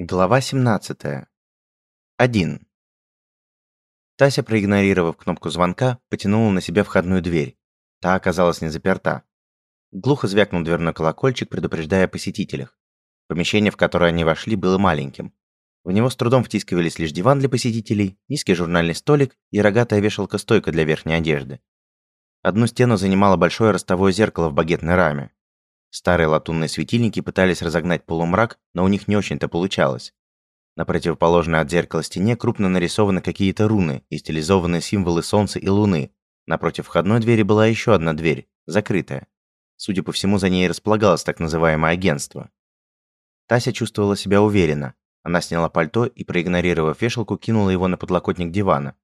Глава 17. 1. Тася, проигнорировав кнопку звонка, потянула на себя входную дверь. Та оказалась не заперта. Глухо звякнул дверной колокольчик, предупреждая о посетителях. Помещение, в которое они вошли, было маленьким. В него с трудом втискивались лишь диван для посетителей, низкий журнальный столик и рогатая вешалка-стойка для верхней одежды. Одну стену занимало большое ростовое зеркало в багетной раме. Старые латунные светильники пытались разогнать полумрак, но у них не очень-то получалось. На противоположной от зеркала стене крупно нарисованы какие-то руны и стилизованные символы солнца и луны. Напротив входной двери была еще одна дверь, закрытая. Судя по всему, за ней располагалось так называемое агентство. Тася чувствовала себя уверенно. Она сняла пальто и, проигнорировав вешалку, кинула его на подлокотник дивана.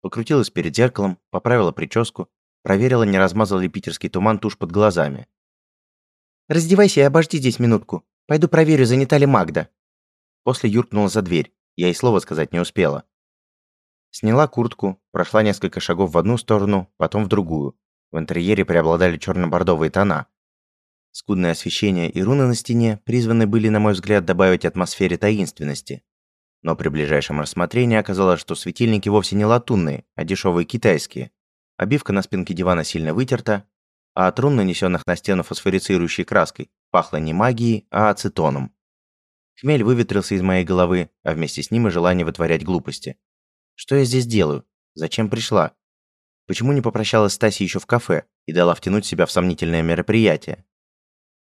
Покрутилась перед зеркалом, поправила прическу, проверила, не размазал ли питерский туман тушь под глазами. «Раздевайся и обожди здесь минутку. Пойду проверю, занята ли Магда». После юркнула за дверь. Я и слова сказать не успела. Сняла куртку, прошла несколько шагов в одну сторону, потом в другую. В интерьере преобладали черно-бордовые тона. Скудное освещение и руны на стене призваны были, на мой взгляд, добавить атмосфере таинственности. Но при ближайшем рассмотрении оказалось, что светильники вовсе не латунные, а дешевые китайские. Обивка на спинке дивана сильно вытерта, а от рун, нанесенных на стену фосфорицирующей краской, пахло не магией, а ацетоном. Хмель выветрился из моей головы, а вместе с ним и желание вытворять глупости. Что я здесь делаю? Зачем пришла? Почему не попрощалась с Тасей еще в кафе и дала втянуть себя в сомнительное мероприятие?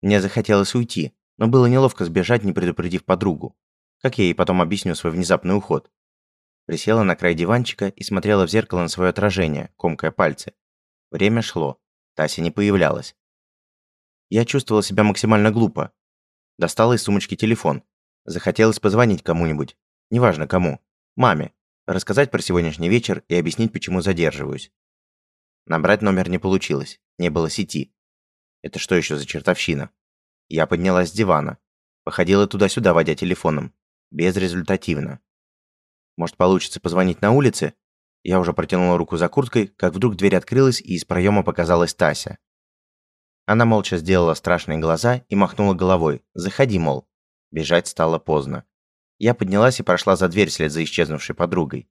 Мне захотелось уйти, но было неловко сбежать, не предупредив подругу. Как я ей потом объясню свой внезапный уход? Присела на край диванчика и смотрела в зеркало на свое отражение, комкая пальцы. Время шло. Тася не появлялась. Я чувствовала себя максимально глупо. Достала из сумочки телефон. Захотелось позвонить кому-нибудь. Неважно кому. Маме. Рассказать про сегодняшний вечер и объяснить, почему задерживаюсь. Набрать номер не получилось. Не было сети. Это что еще за чертовщина? Я поднялась с дивана. Походила туда-сюда, водя телефоном. Безрезультативно. Может, получится позвонить на улице? Я уже протянула руку за курткой, как вдруг дверь открылась, и из проема показалась Тася. Она молча сделала страшные глаза и махнула головой. «Заходи, мол». Бежать стало поздно. Я поднялась и прошла за дверь вслед за исчезнувшей подругой.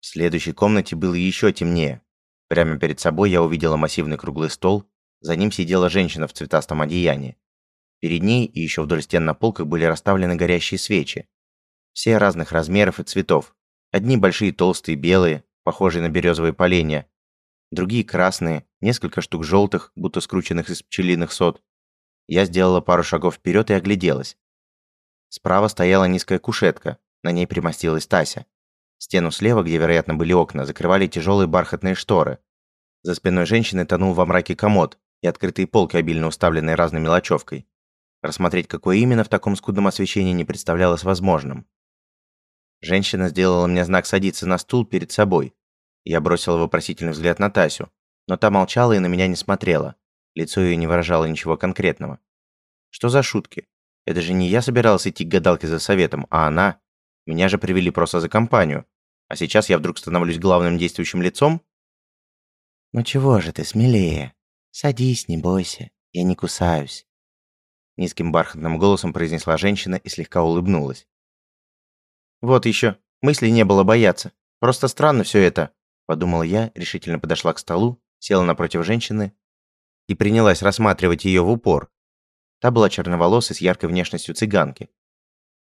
В следующей комнате было еще темнее. Прямо перед собой я увидела массивный круглый стол, за ним сидела женщина в цветастом одеянии. Перед ней и еще вдоль стен на полках были расставлены горящие свечи. Все разных размеров и цветов, Одни большие толстые белые, похожие на березовые поленья, другие красные, несколько штук желтых, будто скрученных из пчелиных сот. Я сделала пару шагов вперед и огляделась. Справа стояла низкая кушетка, на ней примостилась Тася. Стену слева, где, вероятно, были окна, закрывали тяжелые бархатные шторы. За спиной женщины тонул во мраке комод и открытые полки, обильно уставленные разной мелочевкой. Рассмотреть, какое именно в таком скудном освещении не представлялось возможным. Женщина сделала мне знак садиться на стул перед собой. Я бросил вопросительный взгляд на Тасю, но та молчала и на меня не смотрела. Лицо ее не выражало ничего конкретного. Что за шутки? Это же не я собирался идти к гадалке за советом, а она. Меня же привели просто за компанию. А сейчас я вдруг становлюсь главным действующим лицом? «Ну чего же ты, смелее. Садись, не бойся. Я не кусаюсь». Низким бархатным голосом произнесла женщина и слегка улыбнулась. Вот еще. Мыслей не было бояться. Просто странно все это, подумала я, решительно подошла к столу, села напротив женщины и принялась рассматривать ее в упор. Та была черноволосой с яркой внешностью цыганки.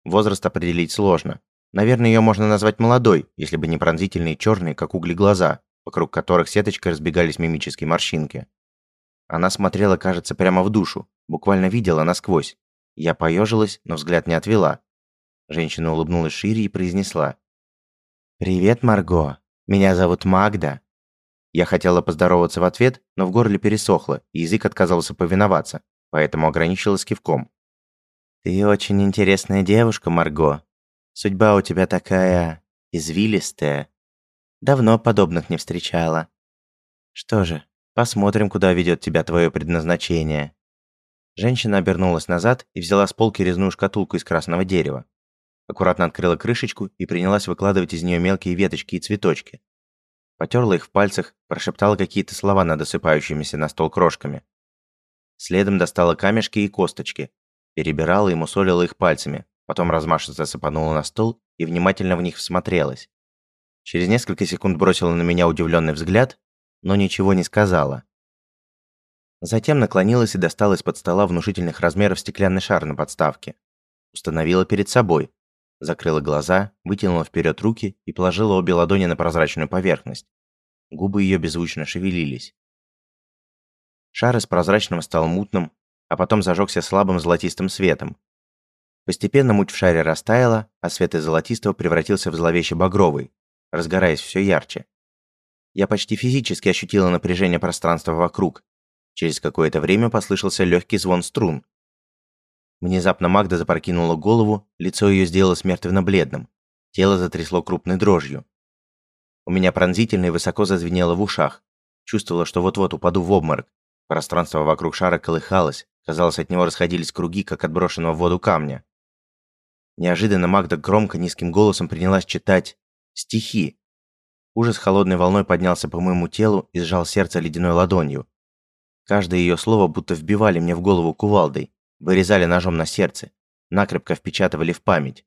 Возраст определить сложно. Наверное, ее можно назвать молодой, если бы не пронзительные черные, как угли, глаза, вокруг которых сеточкой разбегались мимические морщинки. Она смотрела, кажется, прямо в душу, буквально видела насквозь. Я поежилась, но взгляд не отвела. Женщина улыбнулась шире и произнесла. «Привет, Марго. Меня зовут Магда». Я хотела поздороваться в ответ, но в горле пересохло, и язык отказался повиноваться, поэтому ограничилась кивком. «Ты очень интересная девушка, Марго. Судьба у тебя такая... извилистая. Давно подобных не встречала. Что же, посмотрим, куда ведет тебя твое предназначение». Женщина обернулась назад и взяла с полки резную шкатулку из красного дерева аккуратно открыла крышечку и принялась выкладывать из нее мелкие веточки и цветочки. Потерла их в пальцах, прошептала какие-то слова над осыпающимися на стол крошками. Следом достала камешки и косточки, перебирала и мусолила их пальцами, Потом размашисто сыпанула на стол и внимательно в них всмотрелась. Через несколько секунд бросила на меня удивленный взгляд, но ничего не сказала. Затем наклонилась и достала из-под стола внушительных размеров стеклянный шар на подставке. Установила перед собой. Закрыла глаза, вытянула вперед руки и положила обе ладони на прозрачную поверхность. Губы ее беззвучно шевелились. Шар из прозрачного стал мутным, а потом зажегся слабым золотистым светом. Постепенно муть в шаре растаяла, а свет из золотистого превратился в зловеще багровый, разгораясь все ярче. Я почти физически ощутила напряжение пространства вокруг. Через какое-то время послышался легкий звон струн. Внезапно Магда запрокинула голову, лицо ее сделалось мертвенно-бледным. Тело затрясло крупной дрожью. У меня пронзительно и высоко зазвенело в ушах. Чувствовала, что вот-вот упаду в обморок. Пространство вокруг шара колыхалось, казалось, от него расходились круги, как от брошенного в воду камня. Неожиданно Магда громко, низким голосом принялась читать стихи. Ужас холодной волной поднялся по моему телу и сжал сердце ледяной ладонью. Каждое ее слово будто вбивали мне в голову кувалдой, вырезали ножом на сердце, накрепко впечатывали в память.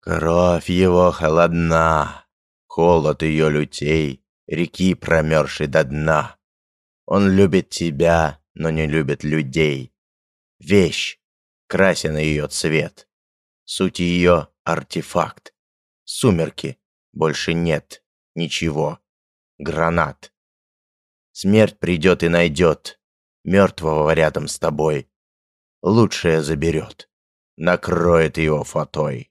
«Кровь его холодна, холод ее лютей, реки промерзшей до дна. Он любит тебя, но не любит людей. Вещь, красен ее цвет. Суть ее — артефакт. Сумерки, больше нет ничего. Гранат. Смерть придет и найдет. Мертвого рядом с тобой. Лучшее заберет. Накроет его фатой.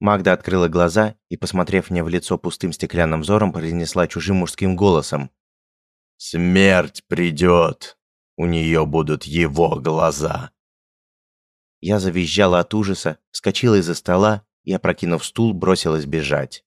Магда открыла глаза и, посмотрев мне в лицо пустым стеклянным взором, произнесла чужим мужским голосом. «Смерть придет. У нее будут его глаза». Я завизжала от ужаса, вскочила из-за стола и, опрокинув стул, бросилась бежать.